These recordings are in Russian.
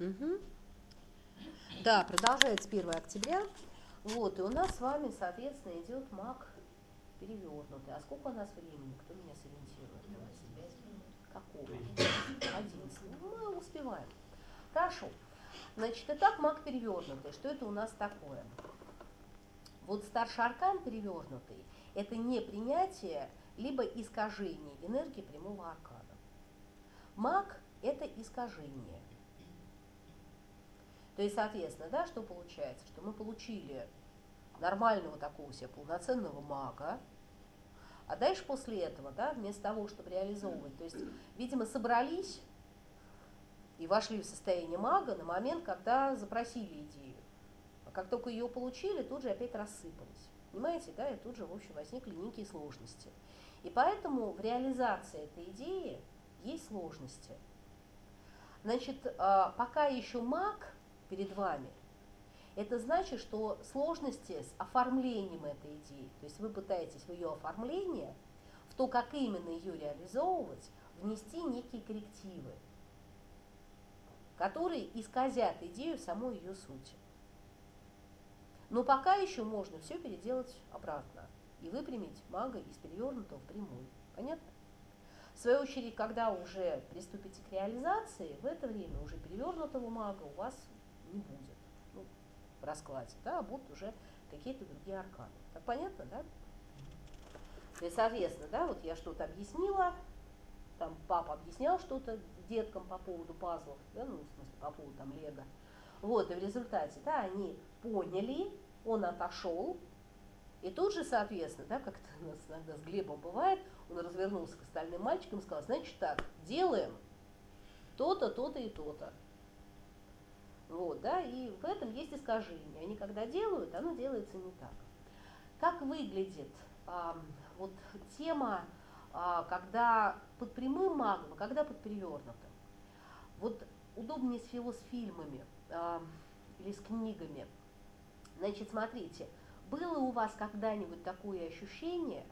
Угу. Да, продолжается 1 октября. Вот, и у нас с вами, соответственно, идет маг перевернутый. А сколько у нас времени? Кто меня сориентирует? 25 Какого? 11. Ну, мы успеваем. Хорошо. Значит, итак, маг перевернутый. Что это у нас такое? Вот старший аркан перевернутый – это не принятие, либо искажение энергии прямого аркана. Маг – это искажение. То есть, соответственно, да, что получается? Что мы получили нормального такого себе полноценного мага, а дальше после этого, да, вместо того, чтобы реализовывать, то есть, видимо, собрались и вошли в состояние мага на момент, когда запросили идею. А как только ее получили, тут же опять рассыпались. Понимаете, да, и тут же, в общем, возникли некие сложности. И поэтому в реализации этой идеи есть сложности. Значит, а, пока еще маг перед вами, это значит, что сложности с оформлением этой идеи, то есть вы пытаетесь в ее оформление, в то, как именно ее реализовывать, внести некие коррективы, которые исказят идею самой ее сути. Но пока еще можно все переделать обратно и выпрямить мага из перевернутого в прямой. Понятно? В свою очередь, когда уже приступите к реализации, в это время уже перевернутого мага у вас не будет ну, в раскладе, да, а будут уже какие-то другие арканы. Так понятно, да? Есть, соответственно, да, вот я что-то объяснила, там папа объяснял что-то деткам по поводу пазлов, да, ну, в смысле, по поводу там лего. Вот, и в результате, да, они поняли, он отошел, и тут же, соответственно, да, как это у нас иногда с Глебом бывает, он развернулся к остальным мальчикам и сказал, значит так, делаем то-то, то-то и то-то. Вот, да, и в этом есть искажение. Они когда делают, оно делается не так. Как выглядит а, вот тема, а, когда под прямым магом, когда под перевернутым? Вот удобнее всего с фильмами а, или с книгами. Значит, смотрите, было у вас когда-нибудь такое ощущение,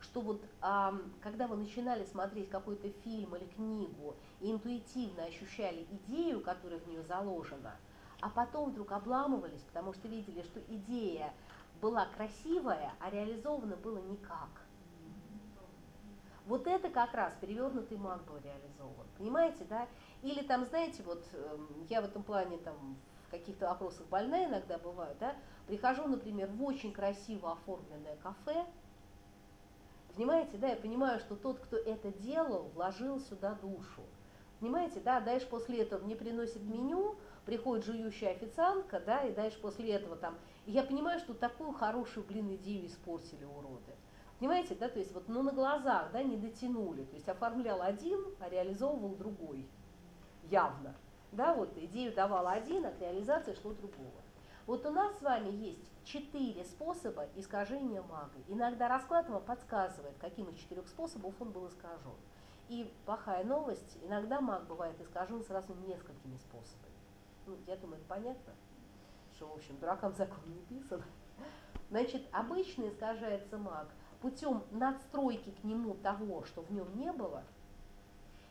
что вот а, когда вы начинали смотреть какой-то фильм или книгу и интуитивно ощущали идею, которая в нее заложена, а потом вдруг обламывались, потому что видели, что идея была красивая, а реализована было никак. Вот это как раз перевернутый маг был реализован. Понимаете, да? Или там, знаете, вот эм, я в этом плане там в каких-то вопросах больная иногда бываю, да? Прихожу, например, в очень красиво оформленное кафе, Понимаете, да, я понимаю, что тот, кто это делал, вложил сюда душу. Понимаете, да, дальше после этого мне приносит меню, приходит жующая официантка, да, и дальше после этого там, и я понимаю, что такую хорошую, блин, идею испортили уроды. Понимаете, да, то есть вот, ну, на глазах, да, не дотянули, то есть оформлял один, а реализовывал другой, явно. Да, вот идею давал один, а к реализации шло другого. Вот у нас с вами есть четыре способа искажения мага. Иногда расклад вам подсказывает, каким из четырех способов он был искажен. И плохая новость, иногда маг бывает искажен сразу несколькими способами. Ну, я думаю, это понятно, что, в общем, дуракам закон не писан. Значит, обычно искажается маг путем надстройки к нему того, что в нем не было,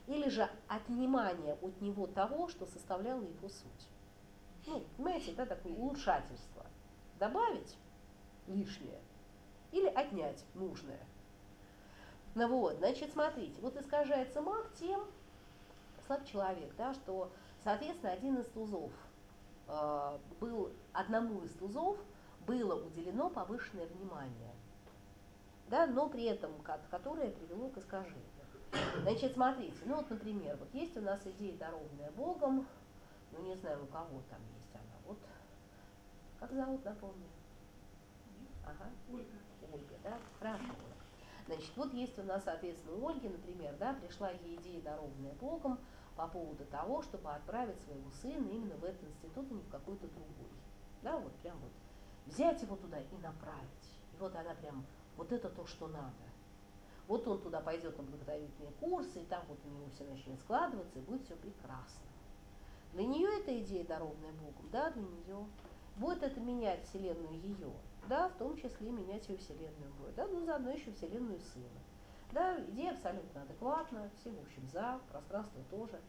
или же отнимания от него того, что составляло его суть. Ну, понимаете, да, такое улучшательство. Добавить лишнее или отнять нужное. Ну вот, значит, смотрите, вот искажается маг тем, слаб человек, да, что, соответственно, один из тузов э, был, одному из тузов было уделено повышенное внимание, да, но при этом, которое привело к искажению. Значит, смотрите, ну вот, например, вот есть у нас идея, дарованная Богом, ну не знаю, у кого там есть как зовут, напомню? Ага. Ольга. Ольга, да? Хорошо. Значит, вот есть у нас, соответственно, у Ольги, например, да, пришла ей идея, дарованная Богом, по поводу того, чтобы отправить своего сына именно в этот институт, а не в какой-то другой. Да, вот прям вот взять его туда и направить. И вот она прям, вот это то, что надо. Вот он туда пойдет на благотворительные курсы, и там вот у него все начнет складываться, и будет все прекрасно. Для нее эта идея, дарованная Богом, да, для нее. Будет это менять Вселенную ее, да, в том числе менять ее Вселенную будет, да, ну заодно еще Вселенную сына. Да, идея абсолютно адекватна, все, в общем, за, пространство тоже.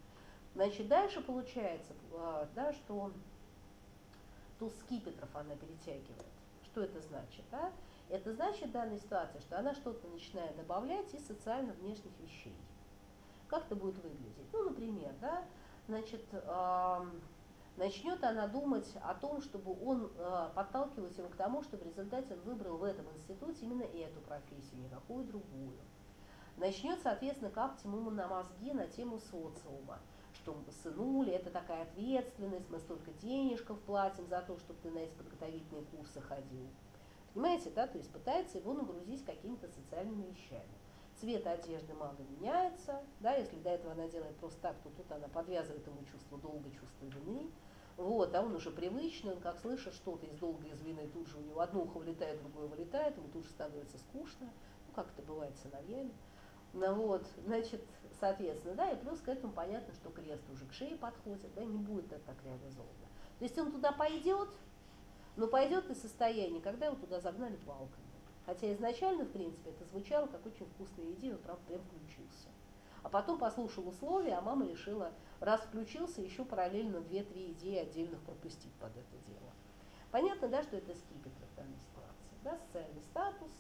Значит, дальше получается, а, да, что туз скипетров она перетягивает. Что это значит? Да? Это значит в данной ситуации, что она что-то начинает добавлять из социально внешних вещей. Как это будет выглядеть? Ну, например, да, значит, начнет она думать о том, чтобы он э, подталкивать его к тому, чтобы в результате он выбрал в этом институте именно эту профессию, никакую другую. Начнет, соответственно, капать ему на мозги на тему социума что сынули, это такая ответственность, мы столько денежков платим за то, чтобы ты на эти подготовительные курсы ходил. Понимаете, да, то есть пытается его нагрузить какими-то социальными вещами. Цвет одежды мага меняется, да, если до этого она делает просто так, то тут она подвязывает ему чувство долга, чувство вины. Вот, а он уже привычный, он как слышит что-то из долга, из вины, тут же у него одно ухо влетает, другое вылетает, ему тут же становится скучно, ну как это бывает с сыновьями. Ну вот, значит, соответственно, да, и плюс к этому понятно, что крест уже к шее подходит, да, не будет это так реализовано. То есть он туда пойдет, но пойдет из состояния, когда его туда загнали палками. Хотя изначально, в принципе, это звучало как очень вкусная идея, он, правда, прям включился. А потом послушал условия, а мама решила, раз включился, еще параллельно 2-3 идеи отдельных пропустить под это дело. Понятно, да, что это скипетр в данной ситуации, да, социальный статус.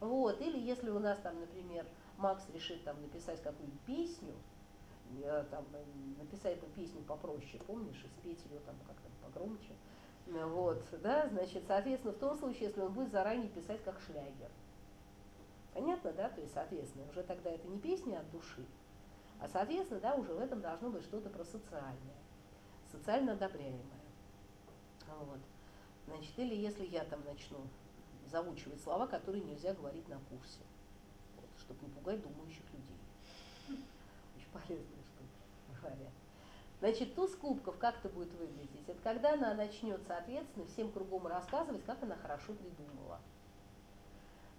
Вот, или если у нас там, например, Макс решит там написать какую-нибудь песню, э, там, написать эту песню попроще, помнишь, и спеть ее там как-то погромче, вот, да, значит, соответственно, в том случае, если он будет заранее писать как шлягер. Понятно, да, то есть, соответственно, уже тогда это не песня от души, а, соответственно, да, уже в этом должно быть что-то про социальное, социально одобряемое. Вот. Значит, или если я там начну заучивать слова, которые нельзя говорить на курсе чтобы не пугать думающих людей. Очень полезная штука, говорят. Значит, туз кубков как это будет выглядеть? Это когда она начнет, соответственно, всем кругом рассказывать, как она хорошо придумала.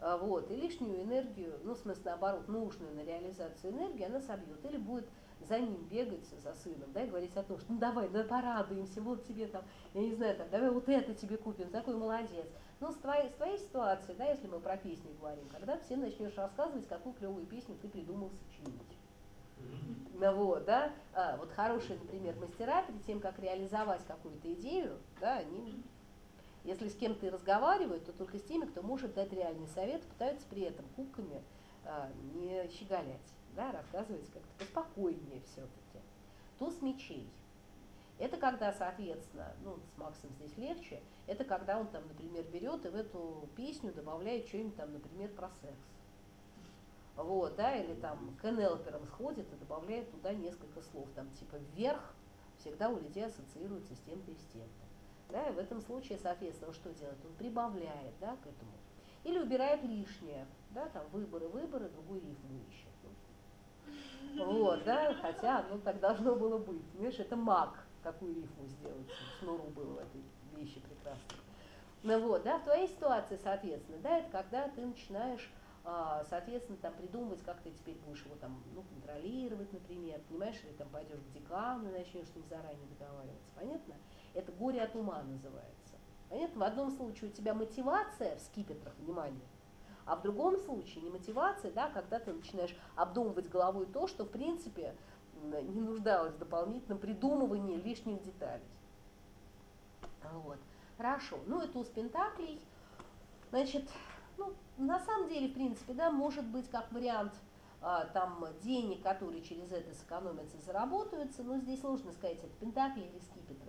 А, вот, и лишнюю энергию, ну, в смысле, наоборот, нужную на реализацию энергии она собьет. Или будет за ним бегать, за сыном, да, и говорить о том, что ну давай, да порадуемся, вот тебе там, я не знаю, там, давай вот это тебе купим, такой молодец. Ну, с твоей, с твоей ситуации, да, если мы про песни говорим, когда всем начнешь рассказывать, какую клевую песню ты придумал сочинить. Ну вот, да, а, вот хорошие, например, мастера, перед тем, как реализовать какую-то идею, да, они, если с кем-то и разговаривают, то только с теми, кто может дать реальный совет, пытаются при этом кубками а, не щеголять, да, рассказывать как-то поспокойнее все-таки. Туз мечей. Это когда, соответственно, ну, с Максом здесь легче, это когда он там, например, берет и в эту песню добавляет что-нибудь там, например, про секс. Вот, да, или там к энелперам сходит и добавляет туда несколько слов, там типа вверх всегда у людей ассоциируется с тем-то и с тем-то. Да, и в этом случае, соответственно, что делает? Он прибавляет, да, к этому. Или убирает лишнее, да, там выборы, выборы, другую рифму ищет. Вот, да, хотя, ну, так должно было быть. Понимаешь, это маг, какую рифму сделать, шнуру было в этой вещи прекрасно. Ну вот, да, в твоей ситуации, соответственно, да, это когда ты начинаешь, а, соответственно, там придумывать, как ты теперь будешь его там, ну, контролировать, например, понимаешь, или там пойдешь к декану, начнешь с ним заранее договариваться, понятно? Это горе от ума называется. Понятно? В одном случае у тебя мотивация в скипетрах, внимание, а в другом случае не мотивация, да, когда ты начинаешь обдумывать головой то, что, в принципе, не нуждалось в дополнительном придумывании лишних деталей. Вот. Хорошо. Ну, это у Пентаклей. Значит, ну, на самом деле, в принципе, да, может быть, как вариант а, там денег, которые через это сэкономятся, заработаются, но здесь сложно сказать, это Пентакли или Скипетры будут.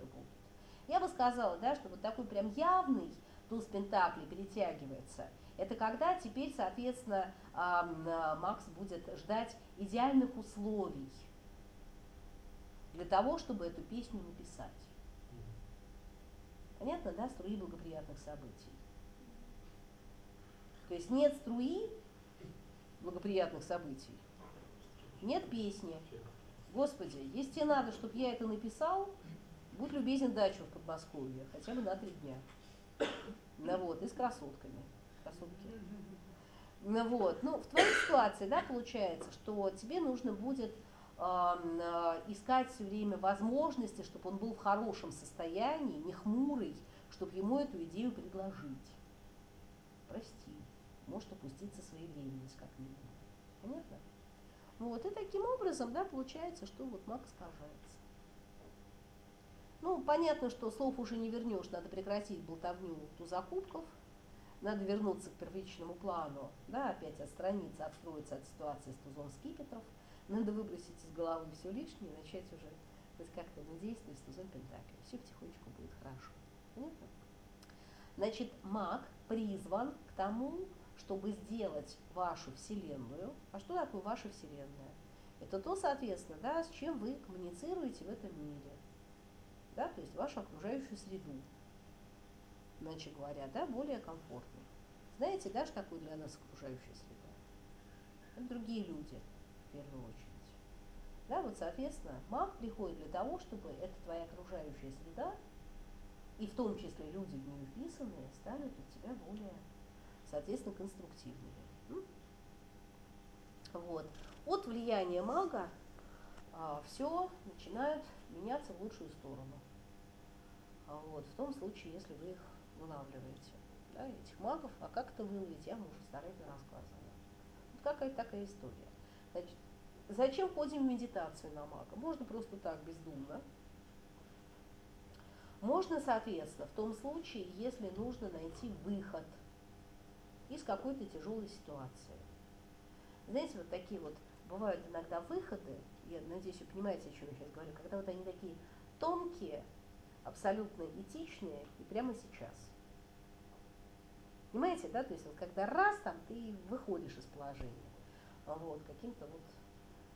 Я бы сказала, да, что вот такой прям явный туз Пентакли перетягивается. Это когда теперь, соответственно, Макс будет ждать идеальных условий для того, чтобы эту песню написать. Понятно, да, струи благоприятных событий. То есть нет струи благоприятных событий, нет песни. Господи, если тебе надо, чтобы я это написал, будь любезен дачу в Подмосковье, хотя бы на три дня. Ну вот, и с красотками. Красотки. Ну вот, ну в твоей ситуации, да, получается, что тебе нужно будет Э, искать все время возможности, чтобы он был в хорошем состоянии, не хмурый, чтобы ему эту идею предложить. Прости, может опуститься своевременность как минимум. Понятно? Вот, и таким образом, да, получается, что вот Макс скажется. понятно, что слов уже не вернешь, надо прекратить болтовню ту закупков, надо вернуться к первичному плану, да, опять отстраниться, отстроиться от ситуации с тузом скипетров, надо выбросить из головы все лишнее и начать уже хоть как-то на действие с тузом пентаклей. Все потихонечку будет хорошо. Понятно? Значит, маг призван к тому, чтобы сделать вашу Вселенную. А что такое ваша Вселенная? Это то, соответственно, да, с чем вы коммуницируете в этом мире. Вашу окружающую среду, иначе говоря, да, более комфортной. Знаете, да, что такое для нас окружающая среда? Это другие люди, в первую очередь. Да, вот, соответственно, маг приходит для того, чтобы эта твоя окружающая среда, и в том числе люди в нее вписанные, стали для тебя более, соответственно, конструктивными. Вот. От влияния мага а, все начинает меняться в лучшую сторону. А вот, в том случае, если вы их вылавливаете, да, этих магов, а как это выловить, я вам уже старательно рассказывала. Вот какая такая история. Значит, зачем ходим в медитацию на мага? Можно просто так, бездумно. Можно, соответственно, в том случае, если нужно найти выход из какой-то тяжелой ситуации. Знаете, вот такие вот бывают иногда выходы, я надеюсь, вы понимаете, о чем я сейчас говорю, когда вот они такие тонкие, абсолютно этичные и прямо сейчас. Понимаете, да, то есть вот когда раз там ты выходишь из положения, вот, каким-то вот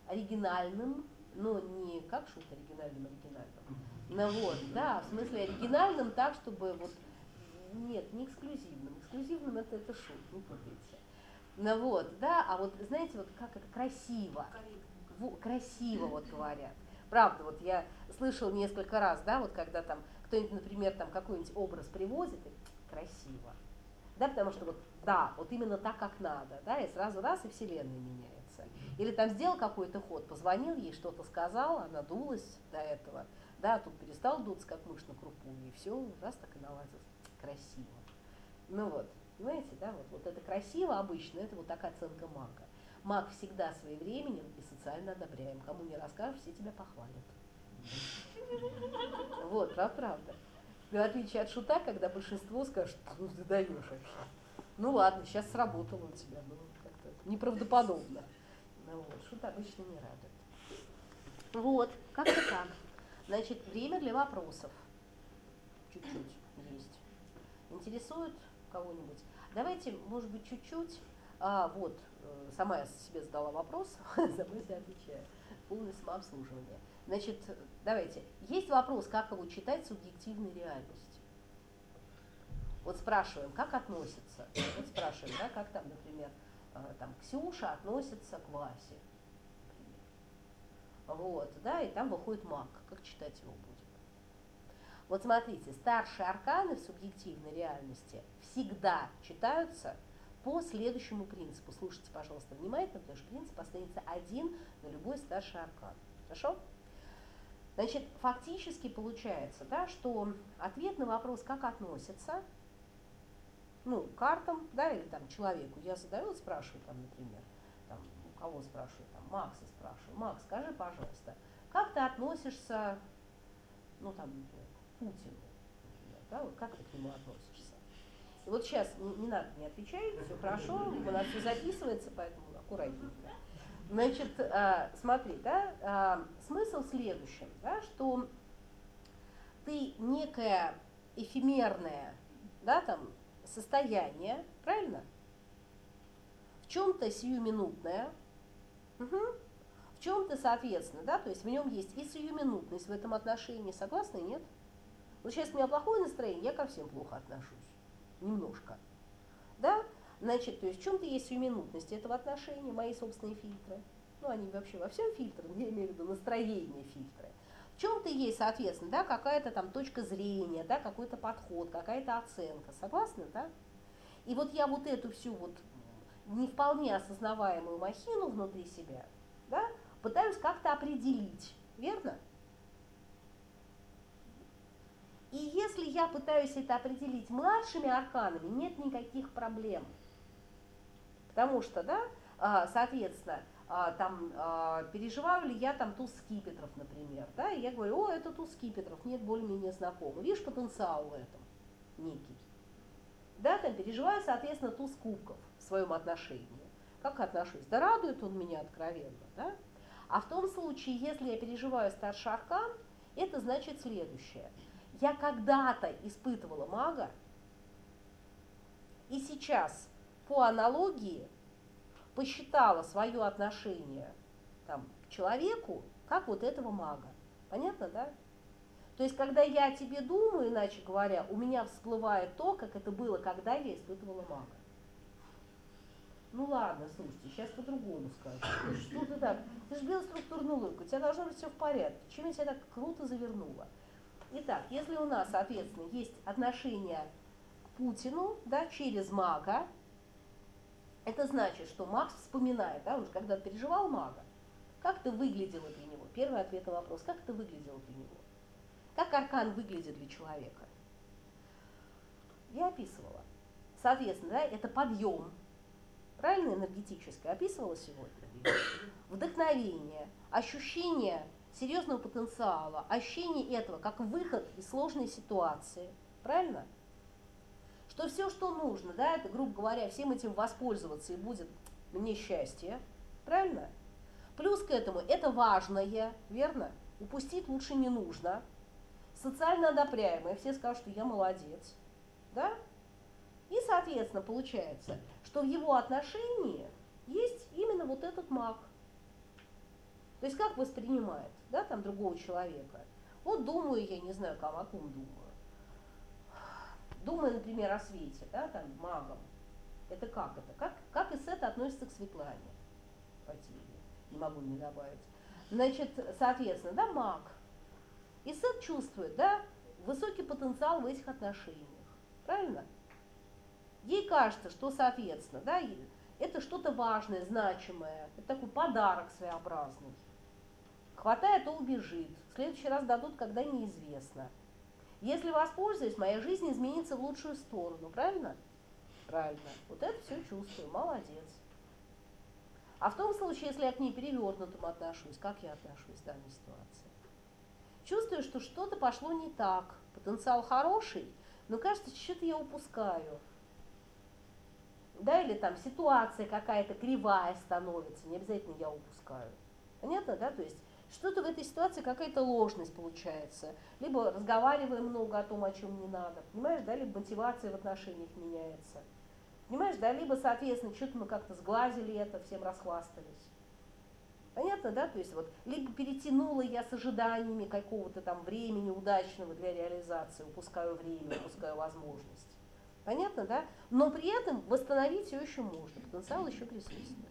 оригинальным, но не как шут оригинальным оригинальным, ну вот, да, в смысле оригинальным так, чтобы вот, нет, не эксклюзивным, эксклюзивным это, это шут, не путайте. Ну вот, да, а вот знаете, вот как это красиво, красиво вот говорят. Правда, вот я слышал несколько раз, да, вот когда там кто-нибудь, например, там какой-нибудь образ привозит, и красиво. Да, потому что вот, да, вот именно так, как надо, да, и сразу раз, и вселенная меняется. Или там сделал какой-то ход, позвонил ей, что-то сказал, она дулась до этого, да, тут перестал дуться, как мышь на крупу, и все, раз так и наладилось. Красиво. Ну вот. Понимаете, да, вот, вот это красиво обычно, это вот такая оценка мага. Маг всегда своевременен и социально одобряем. Кому не расскажешь, все тебя похвалят. Вот, правда, правда. В отличие от шута, когда большинство скажет, ну ты даешь вообще. Ну ладно, сейчас сработало у тебя, ну как-то неправдоподобно. Ну, вот, шут обычно не радует. Вот, как-то так. Значит, время для вопросов. Чуть-чуть есть. Интересует кого-нибудь. Давайте, может быть, чуть-чуть, а, вот, э, сама я себе задала вопрос, за я отвечаю, полное самообслуживание. Значит, давайте, есть вопрос, как его читать субъективной реальности. Вот спрашиваем, как относится, вот спрашиваем, да, как там, например, э, там, Ксюша относится к Васе, например. Вот, да, и там выходит маг, как читать его будет. Вот смотрите, старшие арканы в субъективной реальности всегда читаются по следующему принципу. Слушайте, пожалуйста, внимательно, потому что принцип останется один на любой старший аркан. Хорошо? Значит, фактически получается, да, что ответ на вопрос, как относится, ну, к картам, да, или там человеку, я задаю, спрашиваю там, например, там, у кого спрашиваю, там, Макса спрашиваю, Макс, скажи, пожалуйста, как ты относишься, ну, там, например, Путину, например, да, вот как ты к нему относишься? И вот сейчас не, надо не отвечать, все хорошо, у нас все записывается, поэтому аккуратненько. Значит, а, смотри, да, а, смысл в следующем, да, что ты некое эфемерное, да, там, состояние, правильно? В чем-то сиюминутное, угу, в чем-то, соответственно, да, то есть в нем есть и сиюминутность в этом отношении, согласны, нет? Вот сейчас у меня плохое настроение, я ко всем плохо отношусь. Немножко. Да? Значит, то есть в чем-то есть сиюминутность этого отношения, мои собственные фильтры. Ну, они вообще во всем фильтры, я имею в виду настроение фильтры. В чем-то есть, соответственно, да, какая-то там точка зрения, да, какой-то подход, какая-то оценка. Согласны, да? И вот я вот эту всю вот не вполне осознаваемую махину внутри себя, да, пытаюсь как-то определить, верно? И если я пытаюсь это определить младшими арканами, нет никаких проблем. Потому что, да, а, соответственно, а, там, а, переживаю ли я там туз скипетров, например, да, и я говорю, о, это туз скипетров, нет, более-менее знакомо. Видишь потенциал в этом некий. Да, там переживаю, соответственно, туз кубков в своем отношении. Как отношусь? Да радует он меня откровенно, да? А в том случае, если я переживаю старший аркан, это значит следующее. Я когда-то испытывала мага, и сейчас по аналогии посчитала свое отношение там, к человеку как вот этого мага. Понятно, да? То есть, когда я о тебе думаю, иначе говоря, у меня всплывает то, как это было, когда я испытывала мага. Ну ладно, слушайте, сейчас по-другому скажу. Что ты так? Ты же бил структурную у тебя должно быть все в порядке. Чем я тебя так круто завернула? Итак, если у нас, соответственно, есть отношение к Путину да, через мага, это значит, что Макс вспоминает, да, он же когда переживал мага, как ты выглядела для него? Первый ответ на вопрос, как ты выглядела для него? Как аркан выглядит для человека? Я описывала. Соответственно, да, это подъем, правильно энергетическое, описывала сегодня. Вдохновение, ощущение серьезного потенциала, ощущение этого как выход из сложной ситуации. Правильно? Что все, что нужно, да, это, грубо говоря, всем этим воспользоваться и будет мне счастье. Правильно? Плюс к этому это важное, верно? Упустить лучше не нужно. Социально одобряемое, все скажут, что я молодец. Да? И, соответственно, получается, что в его отношении есть именно вот этот маг. То есть как воспринимает, да, там другого человека. Вот думаю, я не знаю, о ком думаю. Думаю, например, о Свете, да, там, магом. Это как это? Как, как и Сет относится к Светлане Потееве? Не могу не добавить. Значит, соответственно, да, маг. И Сет чувствует, да, высокий потенциал в этих отношениях. Правильно? Ей кажется, что, соответственно, да, это что-то важное, значимое, это такой подарок своеобразный. Хватает, то убежит. В следующий раз дадут, когда неизвестно. Если воспользуюсь, моя жизнь изменится в лучшую сторону, правильно? Правильно. Вот это все чувствую, молодец. А в том случае, если я к ней перевернутым отношусь, как я отношусь в данной ситуации? Чувствую, что что-то пошло не так, потенциал хороший, но кажется, что-то я упускаю. Да, или там ситуация какая-то кривая становится, не обязательно я упускаю. Понятно, да? То есть что-то в этой ситуации какая-то ложность получается. Либо разговариваем много о том, о чем не надо. Понимаешь, да, либо мотивация в отношениях меняется. Понимаешь, да, либо, соответственно, что-то мы как-то сглазили это, всем расхвастались. Понятно, да? То есть вот либо перетянула я с ожиданиями какого-то там времени удачного для реализации, упускаю время, упускаю возможность. Понятно, да? Но при этом восстановить все еще можно, потенциал еще присутствует.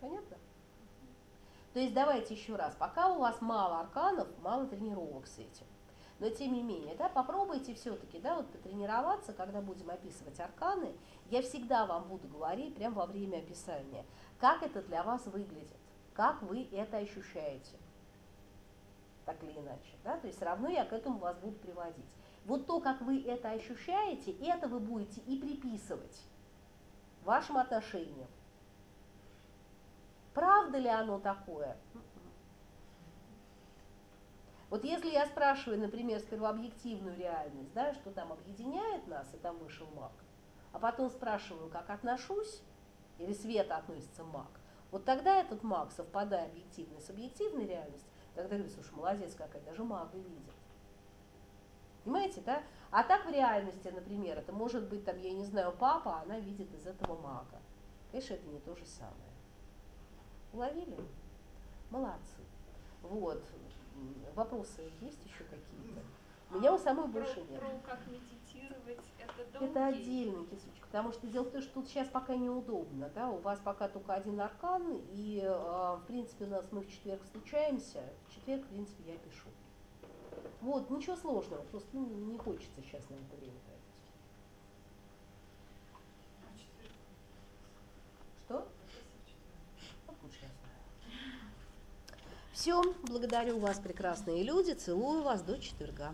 Понятно? То есть давайте еще раз, пока у вас мало арканов, мало тренировок с этим. Но тем не менее, да, попробуйте все-таки, да, вот потренироваться, когда будем описывать арканы. Я всегда вам буду говорить прямо во время описания, как это для вас выглядит, как вы это ощущаете. Так или иначе, да, то есть равно я к этому вас буду приводить. Вот то, как вы это ощущаете, это вы будете и приписывать вашим отношениям. Правда ли оно такое? Вот если я спрашиваю, например, сперва объективную реальность, да, что там объединяет нас, и там вышел маг, а потом спрашиваю, как отношусь, или Света относится маг, вот тогда этот маг, совпадая объективно с объективной реальностью, тогда говорю, слушай, молодец какая, даже мага видит. Понимаете, да? А так в реальности, например, это может быть, там, я не знаю, папа, а она видит из этого мага. Конечно, это не то же самое. Уловили? Молодцы. Вот. Вопросы есть еще какие-то? Меня у самой про, больше нет. Про как медитировать, это долгий. Это отдельно, кисочка, потому что дело в том, что тут сейчас пока неудобно, да, у вас пока только один аркан, и, э, в принципе, у нас мы в четверг встречаемся, в четверг, в принципе, я пишу. Вот, ничего сложного, просто ну, не хочется сейчас на это время тратить. А четверг? Что? Если в четверг. Откуда ж я знаю? Все, благодарю вас, прекрасные люди, целую вас до четверга.